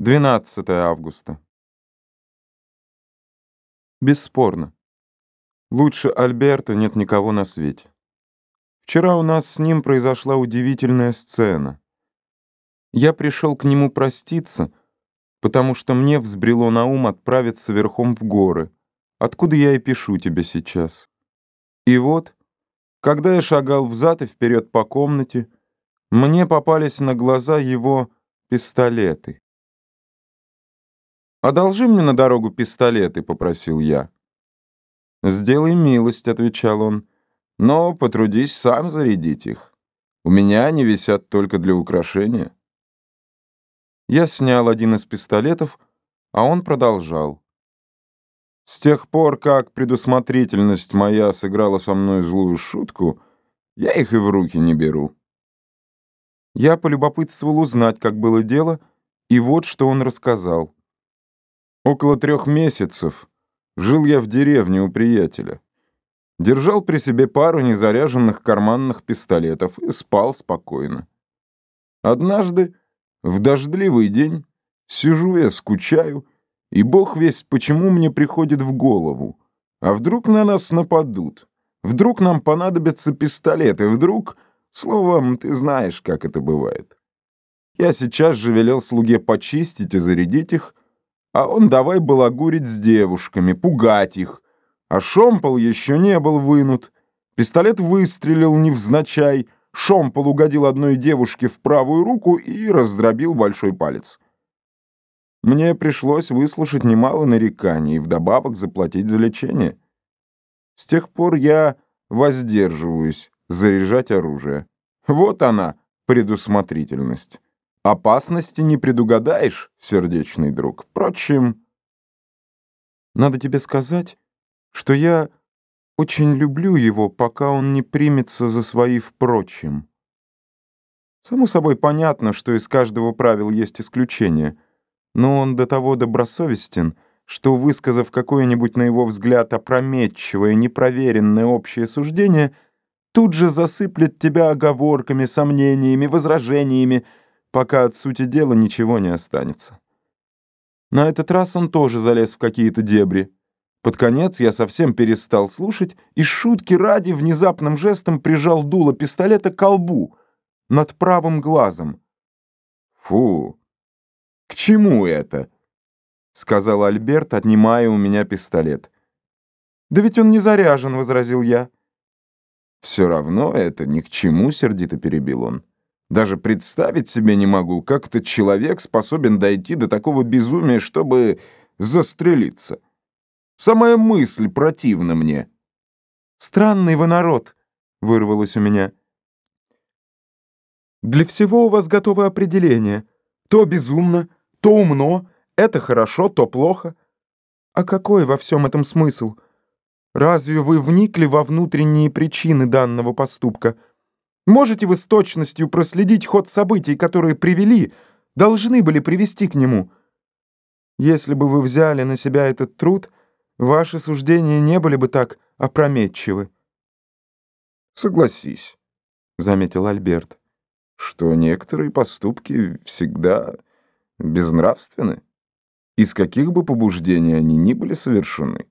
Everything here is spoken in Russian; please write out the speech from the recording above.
12 августа. Бесспорно. Лучше Альберта нет никого на свете. Вчера у нас с ним произошла удивительная сцена. Я пришел к нему проститься, потому что мне взбрело на ум отправиться верхом в горы, откуда я и пишу тебе сейчас. И вот, когда я шагал взад и вперед по комнате, мне попались на глаза его пистолеты. «Одолжи мне на дорогу пистолеты», — попросил я. «Сделай милость», — отвечал он, — «но потрудись сам зарядить их. У меня они висят только для украшения». Я снял один из пистолетов, а он продолжал. С тех пор, как предусмотрительность моя сыграла со мной злую шутку, я их и в руки не беру. Я полюбопытствовал узнать, как было дело, и вот что он рассказал. Около трех месяцев жил я в деревне у приятеля. Держал при себе пару незаряженных карманных пистолетов и спал спокойно. Однажды, в дождливый день, сижу я, скучаю, и бог весть, почему мне приходит в голову. А вдруг на нас нападут? Вдруг нам понадобятся пистолеты? Вдруг... Словом, ты знаешь, как это бывает. Я сейчас же велел слуге почистить и зарядить их, а он давай балагурить с девушками, пугать их. А шомпол еще не был вынут. Пистолет выстрелил невзначай, шомпол угодил одной девушке в правую руку и раздробил большой палец. Мне пришлось выслушать немало нареканий и вдобавок заплатить за лечение. С тех пор я воздерживаюсь заряжать оружие. Вот она, предусмотрительность. Опасности не предугадаешь, сердечный друг. Впрочем, надо тебе сказать, что я очень люблю его, пока он не примется за свои впрочем. Само собой понятно, что из каждого правила есть исключение, но он до того добросовестен, что, высказав какое-нибудь, на его взгляд, опрометчивое, непроверенное общее суждение — тут же засыплет тебя оговорками, сомнениями, возражениями, пока от сути дела ничего не останется. На этот раз он тоже залез в какие-то дебри. Под конец я совсем перестал слушать и шутки ради внезапным жестом прижал дуло пистолета к колбу над правым глазом. «Фу! К чему это?» — сказал Альберт, отнимая у меня пистолет. «Да ведь он не заряжен», — возразил я. «Все равно это ни к чему», — сердито перебил он. «Даже представить себе не могу, как этот человек способен дойти до такого безумия, чтобы застрелиться. Самая мысль противна мне». «Странный вы народ», — вырвалось у меня. «Для всего у вас готовы определения. То безумно, то умно, это хорошо, то плохо. А какой во всем этом смысл?» Разве вы вникли во внутренние причины данного поступка? Можете вы с точностью проследить ход событий, которые привели, должны были привести к нему? Если бы вы взяли на себя этот труд, ваши суждения не были бы так опрометчивы. «Согласись», — заметил Альберт, «что некоторые поступки всегда безнравственны, из каких бы побуждений они ни были совершены.